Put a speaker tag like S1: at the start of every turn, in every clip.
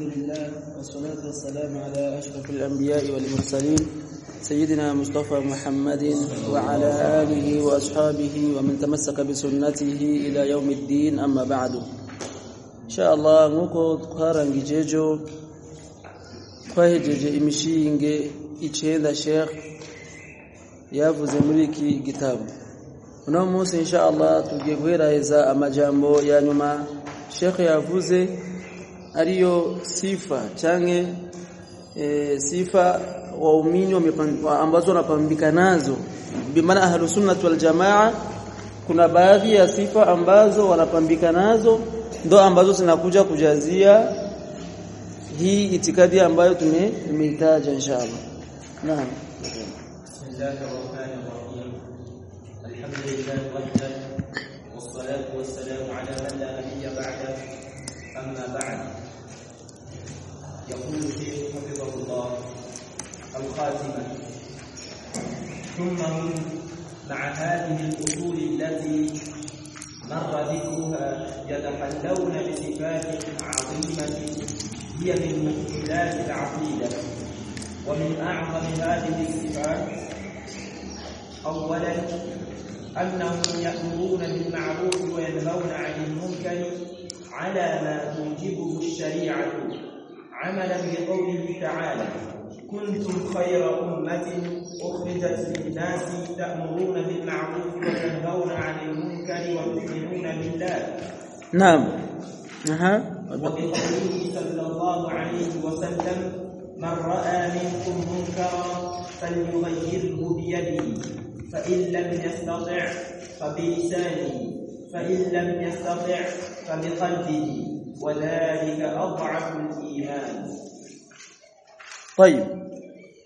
S1: لله والصلاة والسلام على أشرف الأنبياء والمرسلين سيدنا مصطفى محمد وعلى آله وأصحابه ومن تمسك بسنته إلى يوم الدين أما بعد. إن شاء الله نكو تقارن جيجو twahejeje imishinge icenda Sheikh yavuze muri iki gitabo uno munsi insha Allah tugiye guheraheza amajambo ya nyuma Sheikh yavuze ariyo sifa change e, sifa waumini ambazo wanapambika nazo. Bimaana ahlu sunnah wal jamaa kuna baadhi ya sifa ambazo wanapambika nazo ndo ambazo zinakuja kujazia hii itikadi ambayo tumeitaja inshallah. Naam.
S2: Wassalatu wassalamu ala man la nabiyya ba'da. Amma ba'd يقول الشيخ حفظه الله الخاتمة. ثم هم مع هذه الأصول التي مر ذكرها يتحلون بصفات عظيمة هي من مشكلات العقيدة. ومن أعظم هذه الصفات أولا أنهم يأمرون بالمعروف وينهون عن المنكر على ما توجبه الشريعة. عملا بقوله تعالى. كنتم خير أمة أخرجت للناس تأمرون بالمعروف وتنهون عن المنكر وتؤمنون بالله.
S1: نعم. أها.
S2: وبقوله صلى الله عليه وسلم من رأى منكم منكرا فليغيره بيده فإن لم يستطع فبلسانه فإن لم يستطع فبقلبه. وذلك أضعف الإيمان.
S1: طيب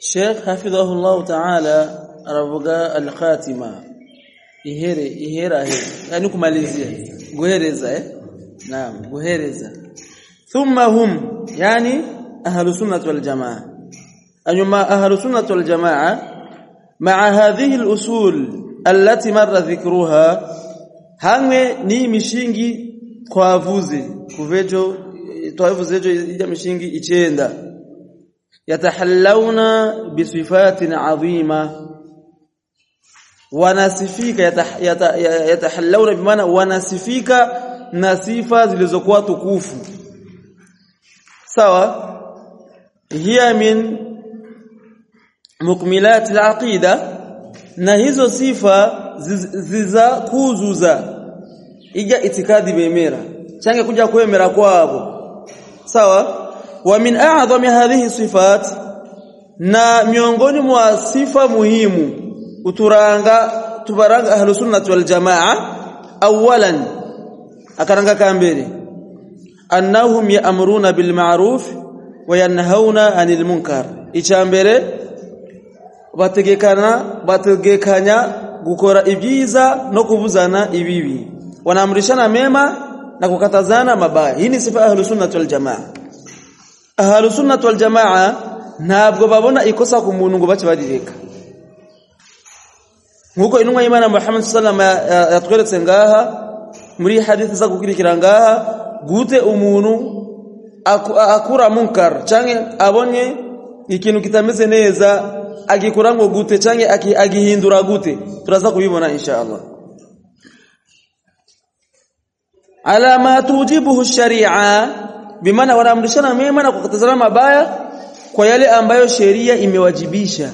S1: شيخ حفظه الله تعالى ربغا الخاتمة. إهيري إهيرا هيري يعني كماليزيا غيريزا إيه؟ نعم غيريزا ثم هم يعني أهل سنة والجماعة. أنما أهل سنة والجماعة مع هذه الأصول التي مر ذكرها هم ني مشينجي twavuze kuvejo twavuzejo ija mishingi icyenda yatahallawna bisifatin adhima wanasifika yatahallawna bimaana wanasifika na sifa zilizokuwa tukufu. Sawa? Hiya min mukmilat alaqida. Na hizo sifa ziza kuzuza ija itikadi bemera. Change kuja kuemera kwabo. Sawa? Wa min a'zami hadhihi sifat na miongoni mwa sifa muhimu uturanga tubaranga ahlus sunnah wal jamaa awalan akaranga kambere annahum ya'muruna bil ma'ruf wa yanhauna 'anil munkar. Icambere bategekana bategekanya gukora ibyiza no kubuzana ibibi wanaamrishana mema na kukatazana mabaya. Hii ni sifa ahlus sunnah wal jamaa. Ahlus sunnah wal jamaa ntabwo babona ikosa ku muntu ngo bace barireka nkuko intumwa y'Imana Muhammad sallallahu alaihi wasallam yatweretse ngaha muri hadithi za gukurikira ngaha gute umuntu akura munkar canke abonye ikintu kitameze neza agikurango gute canke agihindura gute. Turaza kubibona insha Allah ala ma tujibuhu sharia. Bimaana wanaamrishana mema na kukatazana mabaya kwa yale ambayo sheria imewajibisha.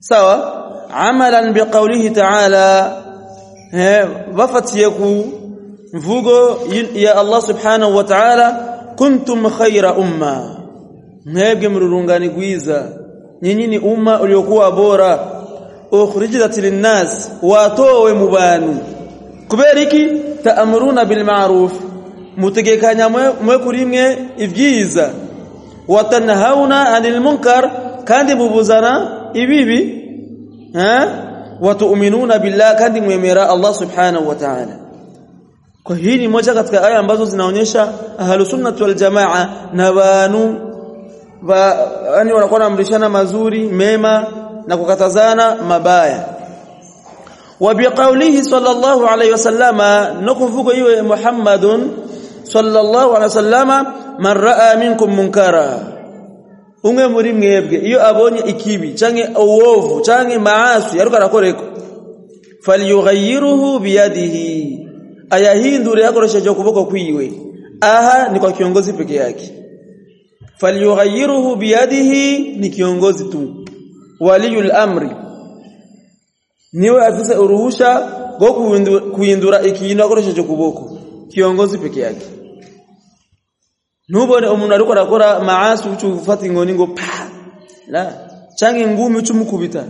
S1: Sawa? Amalan biqaulihi ta'ala. Wafatiye ku mvugo ya Allah subhanahu wa ta'ala. Kuntum khayra umma. Mwebwe mrurungani gwiza. Nyinyi ni umma uliokuwa bora. Ukhrijat linnas. Watowe mu bantu kubera iki ta'amuruna bil ma'ruf mutegekanya mwe kuri mwe ibyiza watanhauna anil munkar kandi mubuzana ibibi ha watu'minuna billah kandi mwemera Allah subhanahu wa ta'ala kwa hii ni moja katika aya ambazo zinaonyesha ahlus sunnah wal jamaa na banu yani wanakuwa naamrishana mazuri mema na kukatazana mabaya wa biqaulihi sallallahu alayhi wasallama nokuvugo iwe muhammadun sallallahu alayhi wasallama man raa minkum munkara. Umwe muri mwebwe iyo abonye ikibi canke uwovu canke maasi ariko arakoreka falyughayyiruhu biyadihi. Ayahindure akoresheje ukuboko kwiwe. Aha ni kwa kiongozi peke yake. Falyughayyiruhu biyadihi ni kiongozi tu. Waliyul amri niwe afise uruhusha rwo kuhindura ikintu akoresheje ukuboko. Kiongozi peke yake. Nubone umuntu ariko arakora maasi ucufata inkoni ngo pa la changi ngumi ucumukubita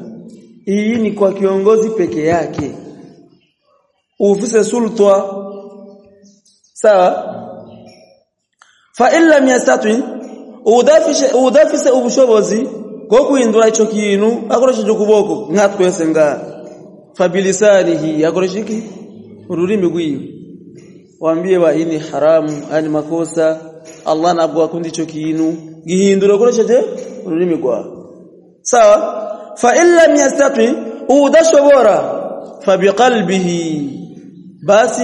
S1: iyi ni kwa kiongozi peke yake. Ufise sultwa. Sawa? Fa illa yastati udafishe udafise ubushobozi bwo kuhindura ico kintu akoresheje ukuboko. Nka twese nga fabilisanihi akoresheje ururimi gwiwe waambie wa ini haramu ani makosa. Allah nabwo akundi ico kintu gihindura ukoresheje ururimi gwa sawa? Fa illa yastati udashobora fabiqalbihi basi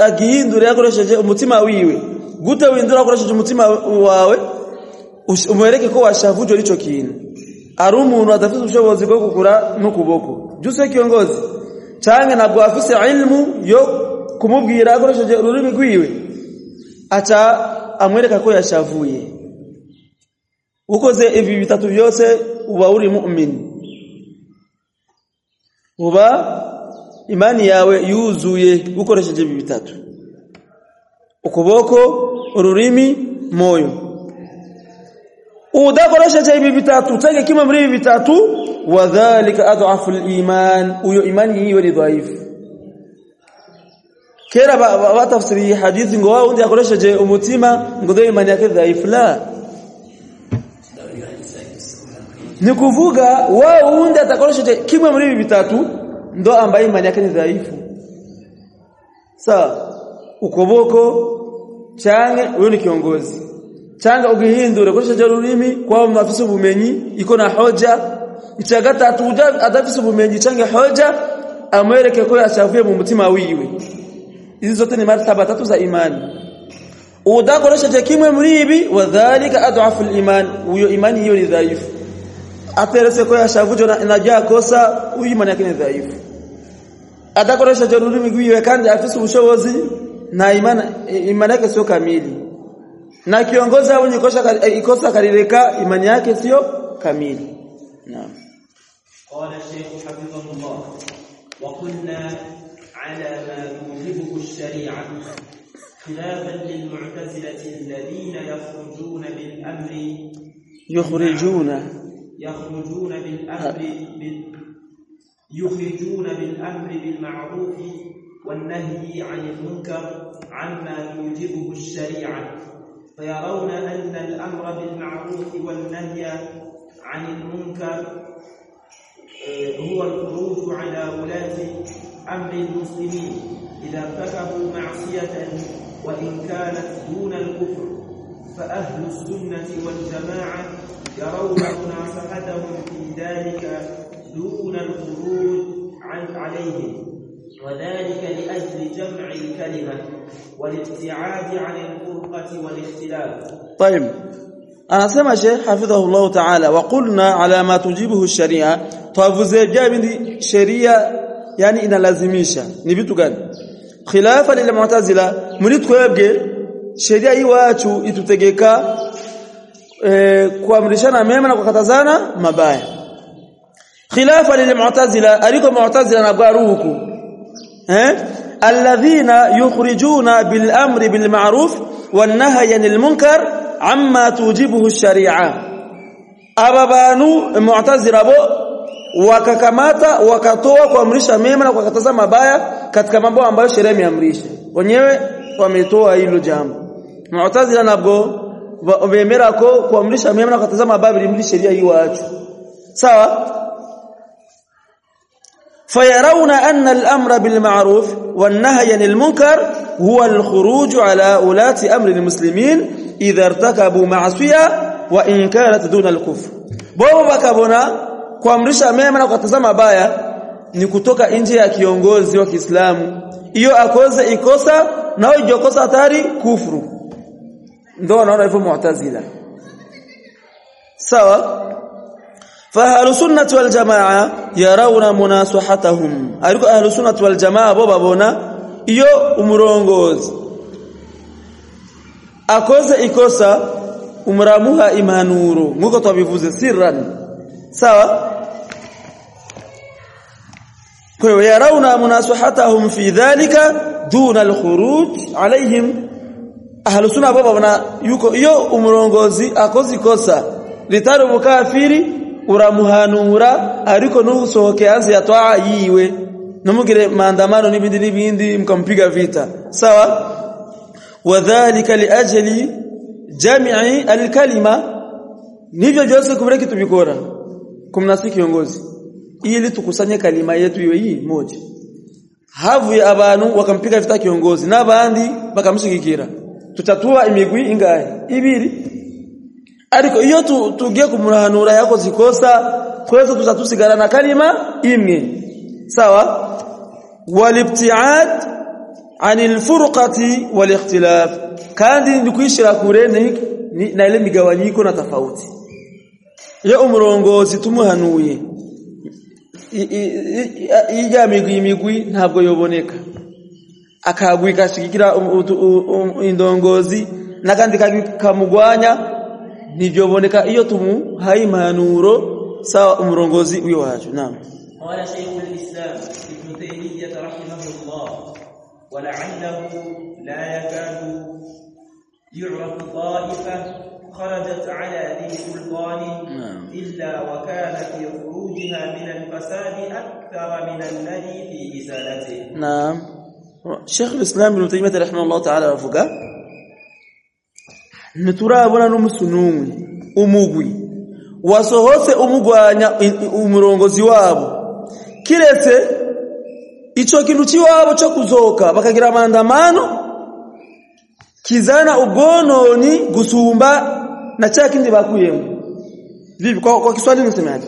S1: agihindura yakoresheje umutima wiwe gute windura akoresheje umutima wawe umwereke ko washavuje ico kintu ari umuntu adafite ubushobozi bwo kugura n'ukuboko. Juse kiongozi. Canke nabwo afise ilmu yo kumubwira akoresheje ururimi rwiwe. Acha amwereka ko yashavuye. Ukoze ibi bitatu byose uba uri mu'min. Uba imani yawe yuzuye ukoresheje ibi bitatu. Ukuboko ururimi moyo. Udakoresheje ibi bitatu tege kimwe muri ibi bitatu wadhālika adhafu al-iman uyo imani hiyo ni dhaifu. Kera batafsiri hadithi ngo wao ndiye akoresheje umutima ngo ndio imani yake dhaifu? La. Ni kuvuga wao undi atakoresheje kimwe muri ibi vitatu ndo ambaye imani yake ni dhaifu. Sawa ukoboko change huyo ni kiongozi changa ugihindure koresheje ururimi kwa mafisi ubumenyi iko na hoja. Icya gatatu adafise ubumenyi changa hoja amwereke ko yashavuye mu mutima wiwe. Izi zote ni martaba tatu za imani. Udakoresheje kimwe muri ibi? Wadhālika adhafu al-iman huyo imani hiyo ni dhaifu. Aterese ko yashavuje inajaa kosa huyo imani yake ni dhaifu. Adakoresheje ururimi rwiwe kandi afise ubushobozi na imani imani yake sio kamili na kiongozi abonye ikosa ikosa karireka imani yake sio kamili. Naam.
S2: قال الشيخ حفظه الله. وقلنا على ما توجبه الشريعة. خلافا للمعتزلة الذين يخرجون بالأمر.
S1: يخرجون.
S2: يخرجون بالأمر بال يخرجون بالأمر بالمعروف والنهي عن المنكر عما توجبه الشريعة. فيرون أن الأمر بالمعروف والنهي عن المنكر هو الخروج على ولاة أمر المسلمين. إذا ارتكبوا معصية وإن كانت دون الكفر فأهل السنة والجماعة يرون مناصحتهم في ذلك دون الخروج عليهم. وذلك أجل جمع الكلمة والابتعاد عن الفرقة والاختلاف.
S1: طيب. أنا اسمع شيخ حفظه الله تعالى وقلنا على ما تجيبه الشريعة. طيب، توفزجا بني شريعة يعني إن لازميشا نبيتو قال خلافا للمعتزله مريد كوبغ شريعة إي تجيكا إيه، كو كوامرشانا ميمنا وكتازانا مبايا خلافا للمعتزله اريكو معتزلة نغاروكو ها إيه؟ Alladhina yukhrijuna bil amri bil ma'ruf wan nahyi anil munkar amma tujibuhu sharia aba mu'tazila bo wakakamata wakatoa kuamrisha mema na kukataza mabaya katika mambo ambayo sheria imeamrisha wenyewe wametoa hilo jambo mu'tazila nabo wamemera ko kuamrisha mema na kukataza mabaya bila sheria hiyo acho sawa فيرون أن الأمر بالمعروف والنهي عن المنكر هو الخروج على ولاة أمر المسلمين إذا ارتكبوا معصية وإن كانت دون الكفر بابا bakabona kuamrisha mema na kukataza mabaya ni kutoka nje ya kiongozi wa Kiislamu hiyo akoze ikosa na hiyo kosa hatari kufuru ndio wanaona hivyo mu'tazila sawa فأهل سنة والجماعة يرون مناصحتهم. أريكم أهل سنة والجماعة بابونا؟ يو أمرونغوز. أكوز إكوسا أمرامها إمانور موكو طبيفوز سرا سوا. ويرون مناصحتهم في ذلك دون الخروج عليهم. أهل سنة بابونا. يوكو إيو أمرونغوز أكوز إكوسا كافيري uramuhanura ariko nusohoke anze yatwa yiwe. Numugire maandamano n'ibindi n'ibindi mkampiga vita. Sawa? Wadhālika liajli jami'i alkalima. Nivyo byose kubira kitu bikora kumnasi kiongozi. Ili tukusanye kalima yetu iwe hii moja. Havu ya abantu wakampiga vita kiongozi. N'abandi bakamshigikira. Tutatua imigwi ingahe ibiri ariko iyo tugiye kumurahanura yako zikosa twese tuzatusigara na kalima imwe. Sawa? Walibtiad anil furqati wal ikhtilaf kandi ni kuishira kure na ile migawanyiko na tofauti. Iyo umurongozi tumuhanuye ija migwi ntabwo yoboneka. Akagwi kashigikira indongozi nakandi kamugwanya ntibyoboneka iyo tumuhaye impanuro sawa umurongozi w'iwacu naam
S2: قال شيخ الإسلام ابن تيمية رحمه الله ولعله لا يكاد يعرف طائفة خرجت على ذي سلطان إلا وكان في خروجها من الفساد أكثر من الذي في إزالته.
S1: نعم. شيخ الإسلام ابن تيمية رحمه الله تعالى رفقه ntiturabona n'umusunumwe umugwi. Wasohotse umugwanya umurongozi wabo. Kiretse ico kintu ciwabo cyo kuzoka bakagira maandamano kizana ubwononi gusumba na cha kindi bakuyemo. Vipi kwa, kwa Kiswahili nasemaje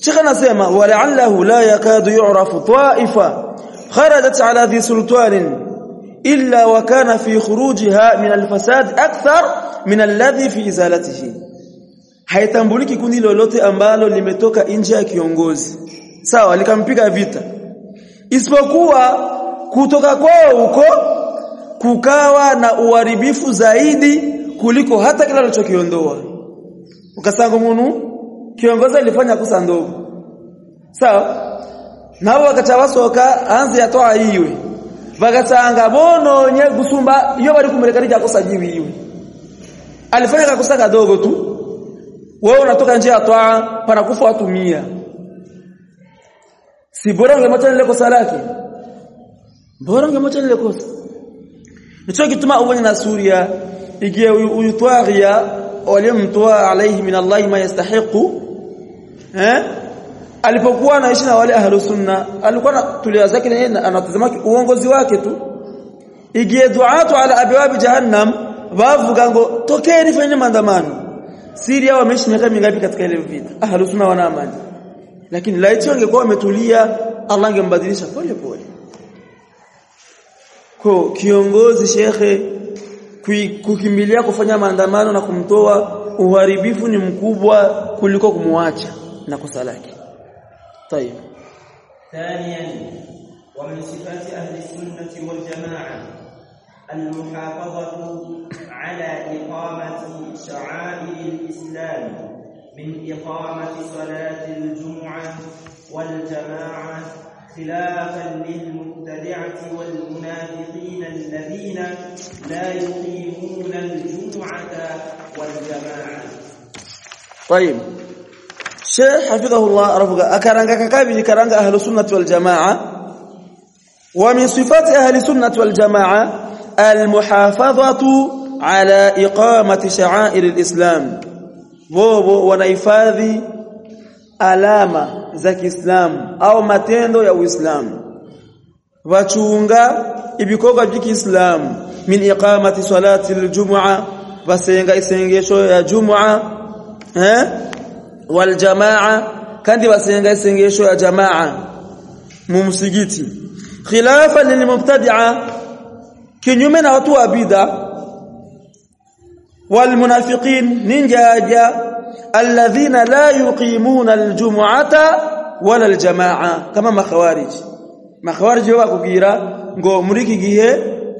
S1: Sheikh anasema wala'allahu la yakadu yu'rafu ta'ifa kharajat ala dhi sultanin illa wa kana fi khurujiha min al-fasad akthar min alladhi fi izalatihi. Haitambuliki kundi lolote ambalo limetoka nje ya kiongozi. Sawa likampiga vita. Isipokuwa kutoka kwao huko kukawa na uharibifu zaidi kuliko hata kile alichokiondoa. Ukasanga munu kiongozi alifanya kosa ndogo. Sawa nabo bakacabasoka anze yatoa yiwe bagatanga bononye gusumba iyo bari kumureka rya kosa jiwiwe alifanya kakosa kadogo tu. Wewe unatoka nje ya toa panakufa watu 100 si bora ungemwacha ile kosa lake? Bora ungemwacha ile kosa? Nicho kituma uwe na suria. Igie wale walimtoa alayhi min Allah ma yastahiqu eh alipokuwa anaishi na wale ahlu sunna alikuwa tulia zake na anatazama uongozi wake tu. Igie duatu ala abwab jahannam bavuga ngo tokeni fanye maandamano. Syria wameishi miaka mingapi katika ile vita? Ahlu sunna wana amani. Lakini laiti wangekuwa wametulia Allah angembadilisha pole pole. Kwa kiongozi shekhe kukimbilia kufanya maandamano na kumtoa uharibifu ni mkubwa kuliko kumwacha na kosa lake طيب.
S2: ثانيا ومن صفات أهل السنة والجماعة المحافظة على إقامة شعائر الإسلام من إقامة صلاة الجمعة والجماعة خلافا للمبتدعة والمنافقين الذين لا يقيمون الجمعة والجماعة.
S1: طيب. شيخ حفظه الله رفقه أكرنك ككابي كرنك أهل السنة والجماعة. ومن صفات أهل السنة والجماعة المحافظة على إقامة شعائر الإسلام. بوبو ونيفاذي ألامة ذاك إسلام أو متندو يو إسلام. وشونغا إبيكوغا جيك إسلام من إقامة صلاة الجمعة. وسينغا إسينغيشو يا جمعة. ها؟ wal jamaa kandi basenga isengesho ya jamaa mumsigiti khilafa lilmubtadi'a kinyume na watu wa bid'a. Walmunafiqin ninjaja alladhina la yuqimuna aljum'ata wala aljamaa kama makhawarij. Makhawarij bakubwira ngo muri kigihe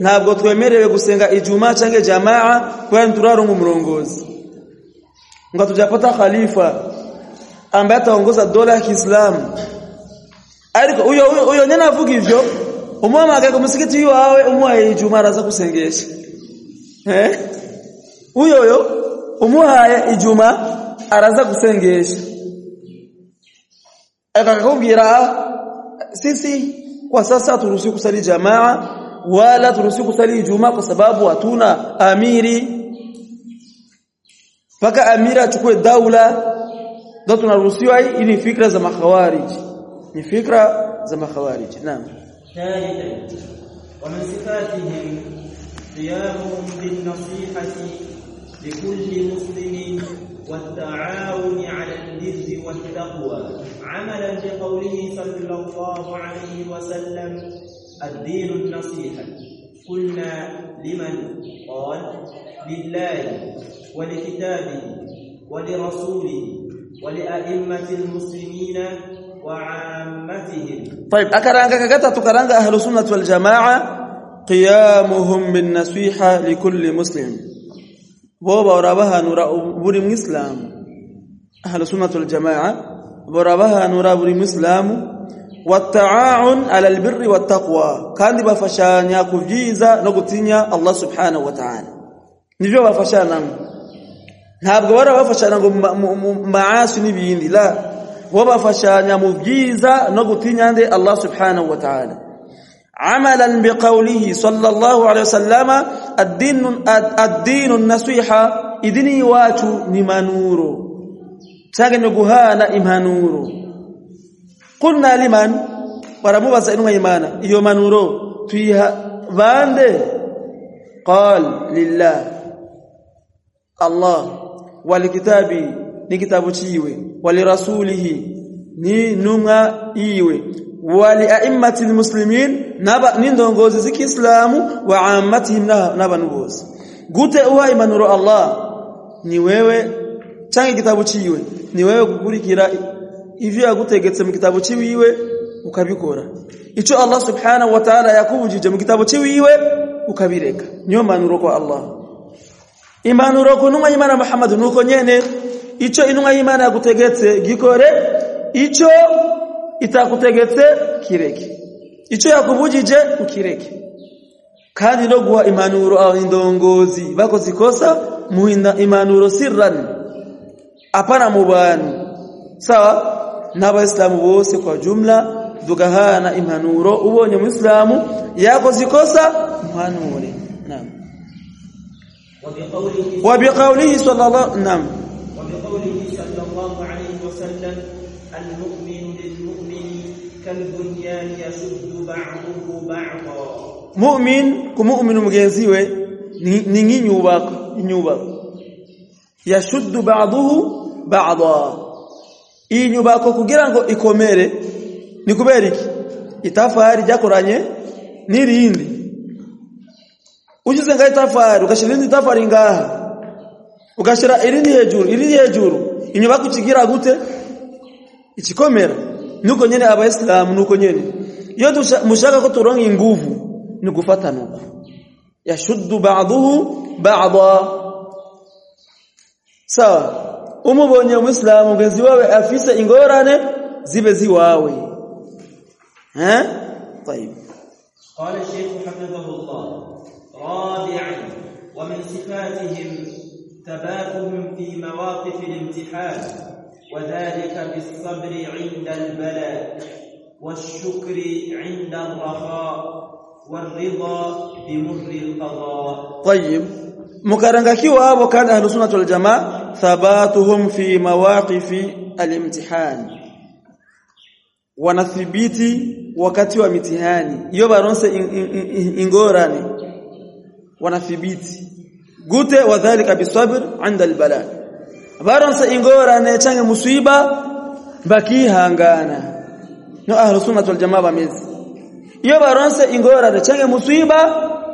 S1: ntabwo twemerewe gusenga ijuma cyangwa jamaa kwa nturarungu murongozi. Ngo tujapata khalifa ambaye ataongoza dola ya Kiislamu. Ariko huyo uyo nyene avuga ivyo umwamagaye msikiti musigiti awe umuhaye Ijumaa araza kusengesha. Eh huyo huyo umuhaye Ijumaa araza kusengesha. Akakubwira sisi kwa sasa turuhusi kusali jamaa wala turuhusi kusali Ijumaa kwa sababu hatuna amiri. Paka amira achukue daula ndio tunaruhusiwa hii ni fikra za makhawarij ni fikra za makhawarij naam
S2: ثالثا ومن صفاتهم قيامهم بالنصيحة لكل مسلم والتعاون على البر والتقوى. عملا بقوله صلى الله عليه وسلم الدين النصيحة. قلنا لمن؟ قال لله ولكتابه ولرسوله. ولأئمة المسلمين وعامتهم.
S1: طيب أكرانك كتا تكرانك أهل سنة والجماعة قيامهم بالنسيحة لكل مسلم. بوبا ورابها نورا أبوري مسلم أهل سنة والجماعة ورابها نورا أبوري مسلم والتعاون على البر والتقوى. كان kandi bafashanya kubyiza no gutinya الله سبحانه وتعالى. نجوا بفشان نعم ntabwo barabafashana ngo maasi n'ibindi la wabafashanya mu byiza no gutinya nde Allah subhanahu wa ta'ala amalan biqawlihi sallallahu alayhi wasallama ad-din ad-din an-nasiha idini watu ni manuro cyangwa ni guhana impanuro qulna liman baramubaza inwa imana iyo manuro tuyiha bande qal lillah Allah walikitabi ni kitabu chiwe walirasulihi ni nunga iwe. Wali a'immati muslimin naba ni ndongozi zikiislamu wa ammatihim naba nubozi. Gute uwa imanuru Allah ni wewe change kitabu chiwe ni wewe kukurikira ivyo yagutegetse mu kitabu chiwiwe ukabikora. Ico Allah subhanahu wa ta'ala yakubujije mu kitabu chiwiwe ukabireka. Niyo manuro kwa Allah impanuro ku ntumwa y'Imana Muhammad nuko nyene ico intumwa y'Imana yagutegetse gikore ico itakutegetse kireke. Ico yakubujije ukireke kandi no guha impanuro aho indongozi bakoze ikosa muhinda impanuro sirran. Apana mu bantu. Sawa? N'abayisilamu bose kwa jumla dugahana impanuro ubonye muislamu yakoze ikosa muhanure naam
S2: وبقوله
S1: وبقوله صلى الله نعم
S2: وبقوله صلى الله عليه وسلم المؤمن للمؤمن كالبنيان يشد بعضه بعضا
S1: mu'min ku mu'minu mugenziwe ni ni nk'inyubako inyubako yashuddu ba'dahu ba'da iyi nyubako kugira ngo ikomere ni kubera iki itafari ryakoranye n'irindi ushyize ngaho itafari ugashyira irindi tafari ngaha ugashyira irindi hejuru irindi hejuru inyubako ikigira gute ikikomera nuko nyene abayisilamu nuko nyene iyo dusha- mushaka ko turonka inguvu ni gufatana uko yashuddu ba'dahu ba'da sawa umubonye umuislamu mugenzi wawe afise ingorane zibe ziwawe eh طيب
S2: قال الشيخ حفظه الله رابعا ومن صفاتهم ثباتهم في مواقف الامتحان وذلك بالصبر عند البلاء والشكر عند الرخاء والرضا بمر القضاء
S1: طيب hapo kana ahlus sunnah wal jamaa thabatuhum fi mawaqifi al-imtihan wanathibiti wakati wa mitihani iyo baronse in- in- in- ingorane wanathibiti. Gute wadhālika bisabr 'inda albala baronsa ingora ingorane change musiba bakihangana no ahlus sunnah wal jamaa bamezi iyo baronse ingorane change musiba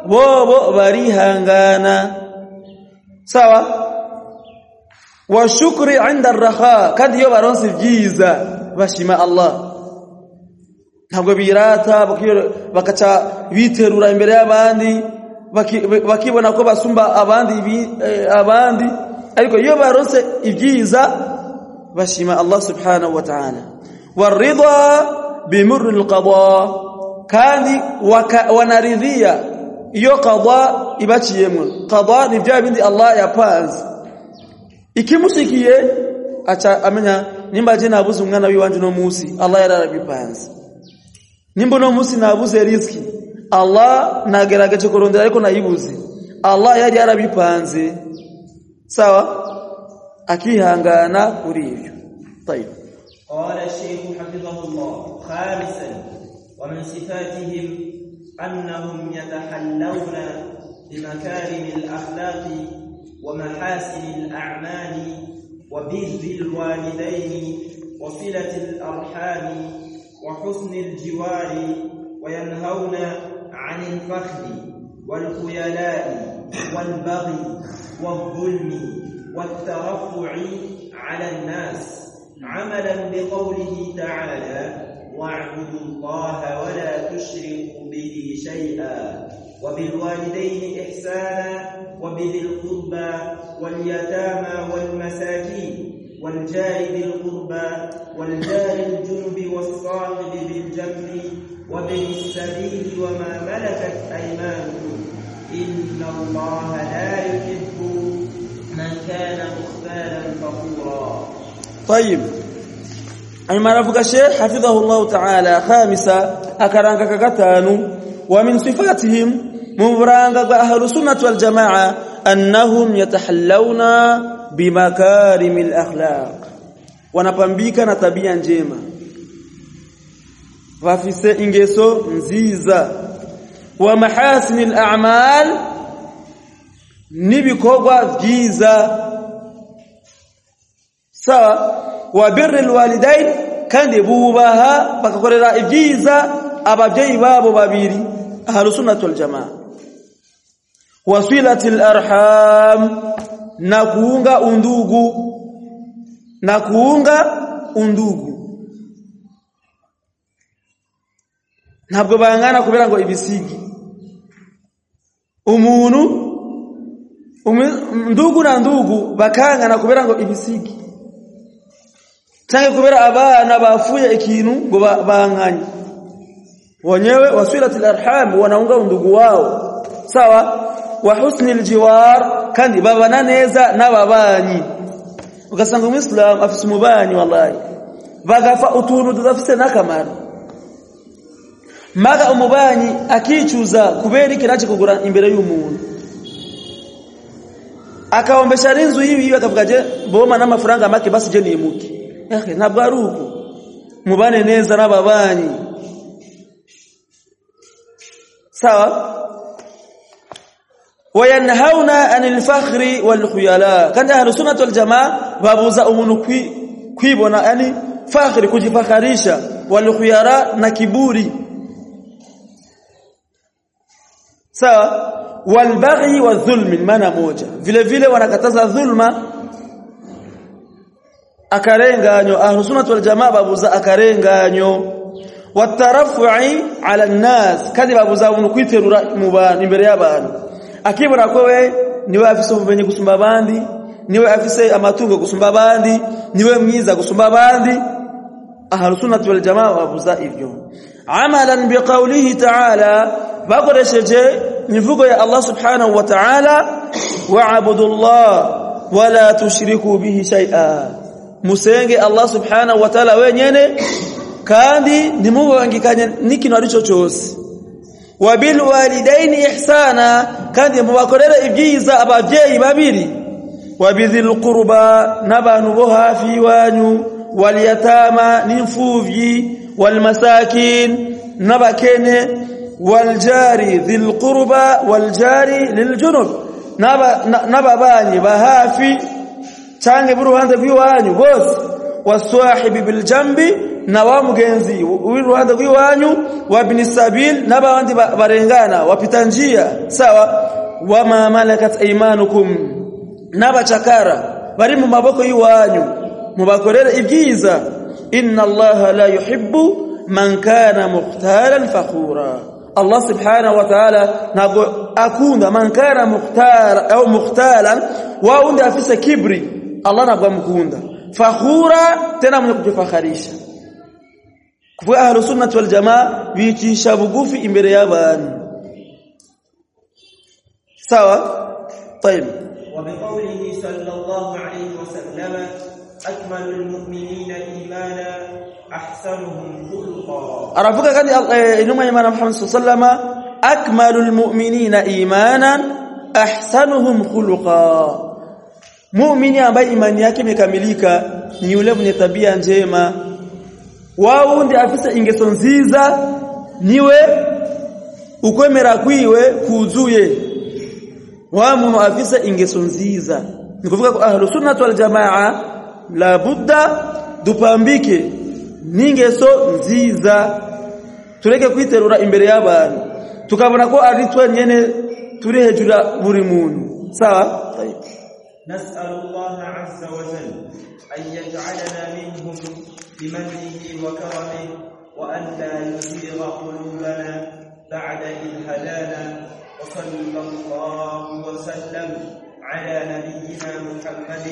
S1: bobo barihangana sawa? Wa shukri 'inda ar-raha kandi iyo baronse vyiza bashima Allah. Ntabwo birata bakaca biterura imbere y'abandi bakibona ko basumba abandi abandi. Ariko iyo baronse ibyiza bashima Allah subhanahu wa ta'ala. Waridha bimur alqada kandi wanaridhia iyo qada ibaciyemwe qada ni bya bindi Allah yapanze. Ikimusikiye acha amenya nimba je nabuze umwana wiwanje no musi Allah yararabipanze. Nimba no musi nabuze riski Allah nagerageje kurondera ariko nayibuze Allah yari yarabipanze sawa akihangana kuri ivyo طيب
S2: قال الشيخ حفظه الله خامسا ومن صفاتهم أنهم يتحلون بمكارم الأخلاق ومحاسن الأعمال وبر الوالدين وصلة الأرحام وحسن الجوار وينهون عن الفخر والخيلاء والبغي والظلم والترفع على الناس عملا بقوله تعالى واعبدوا الله ولا تشركوا به شيئا وبالوالدين إحسانا وبذي القربى واليتامى والمساكين والجار ذي القربى والجار الجنب وابن السبيل وما ملكت أيمانكم إن الله لا يحب من كان مختالا فخورا.
S1: طيب. المعرفك الشيخ حفظه الله تعالى خامسا أكرانك كتانو ومن صفاتهم مبرانك أهل السنة والجماعة أنهم يتحلون بمكارم الأخلاق. wanapambika na tabia njema wafise ingeso nziza. Wa mahasinil a'mal nibikorwa vyiza sawa? Wa birrul walidain kandi bubaha bakakorera ibyiza ababyeyi babo babiri ahlus sunnatul wal jamaa. Wasilatil arham na kuunga undugu. Na kuunga undugu ntabwo bangana kubera ngo ibisigi. Umuntu ndugu na ndugu bakangana kubera ngo ibisigi. Cyangwa kubera abana bafuye ikintu ngo banganye. Wenyewe wasilati arham wanaunga undugu wao. Sawa? Wa husnil jiwar kandi babana neza n'ababanyi. Ugasanga umuislam afise umubanyi wallahi. Bagafa utuntu tudafise n'akamaro maga umubanyi akicuza kubera ikiraje kugura imbere y'umuntu. Akaombesha rinzu hivi akavuga je boma n'amafaranga make basi je nimuke? Yake ntabwo ari mubane neza n'ababanyi sawa? Wayanhauna anil fakhri wal khuyala. Kandi ahlus sunnah wal jamaa babuza umuntu kwibona yani fakhri kujifakharisha. Wal khuyara na kiburi sawa walbaghi wadhulmi wa dhulm maana moja. Vile vile wanakataza dhulma akarenganyo. Ahlus sunnah wal jamaa babuza akarenganyo. Watarafu'i ala an-nas babu babuza unukwiterura kwiterura mu imbere y'abantu akibona ko we niwe afise ubumenyi gusumba abandi niwe afise amatungo gusumba abandi niwe mwiza gusumba abandi ahlus sunnah wal jamaa babuza ivyo amalan biqawlihi ta'ala bakoresheje mivugo ya Allah subhanahu wa ta'ala wa'budullah wala tushriku bihi shay'a. Musenge Allah subhanahu wa ta'ala wenyene kandi nimubangikanye n'ikintu arico cyose wabil walidaini ihsana kandi mubakorere ibyiza abavyeyi babiri. Wabizil qurba n'abantu bo hafi wanyu walyatama n'imfuvyi. Walmasakin n'abakene waljari dhil qurba waljari liljunub n'ababanyi bahafi canke buruhande rw'iwanyu bose waswahibi biljambi na wa mugenzi w'iruhande rw'iwanyu wa ibn sabil n'abandi barengana wapita njia sawa wama malakat aymanukum n'abacakara bari mu maboko y'iwanyu mubakorere ibyiza inna allaha la yuhibbu man kana mukhtalan fakhura الله سبحانه وتعالى نقول أكون من كان مختار أو مختالا وأوند أفسا كبري. الله نقول مكون فخورا تنا من يقول فخريش كفو أهل السنة والجماعة بيكي شابقو في إمبريابان سوا. طيب.
S2: وبقوله صلى الله عليه وسلم أكمل المؤمنين إيمانا.
S1: arafuka gani eh, inuma imana Muhammad sallama akmalul mu'minina imanan ahsanuhum khuluqa mu'mini ambaye imani yake imekamilika ni yule mwenye tabia njema. Wao ndi afisa ingeso nziza niwe ukwemera kwiwe kuzuye wamuno afisa ingeso nziza. Kwa ahlu ahlus sunnah wal jamaa la budda dupambike. N'ingeso nziza. Tureke kwiterura imbere y'abantu. Tukabona ko ari twe nyene turi hejuru ya buri muntu. Sawa?
S2: نسأل الله عز وجل أن يجعلنا منهم بمنه وكرمه وأن لا يزيغ قلوبنا بعد إذ هدانا وصلى الله وسلم على نبينا محمد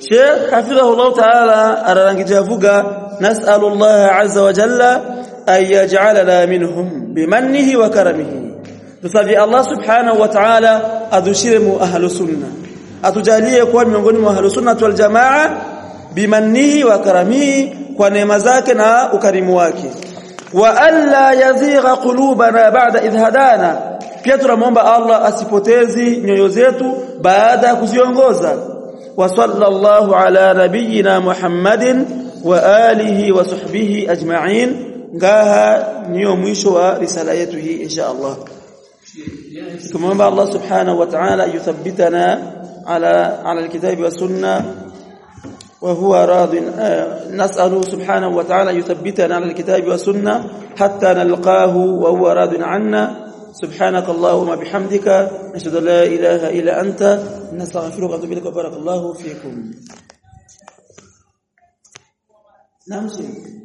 S1: شيخ حفظه الله تعالى أرانك جافوك نسأل الله عز وجل أن يجعلنا منهم بمنه وكرمه تصفي الله سبحانه وتعالى أذشرم أهل السنة أتجاليه كوان من غنم أهل السنة والجماعة بمنه وكرمه ونما ذاكنا أكرمواك وأن لا يذيغ قلوبنا بعد إذ هدانا pia tunamuomba Allah asipotezi nyoyo zetu baada ya kuziongoza wa sallallahu ala nabiyyina Muhammadin wa alihi wa sahbihi ajma'in ngaha niyo mwisho wa risala yetu hii insha Allah tunamuomba Allah subhanahu wa ta'ala yuthabbitana ala ala alkitabi wa sunna وهو راض نسأله سبحانه وتعالى يثبتنا على الكتاب والسنة حتى نلقاه وهو راض عنا سبحانك اللهم بحمدك نشهد لا إله إلا أنت نستغفرك ونتوب إليك وبارك الله فيكم. نمشي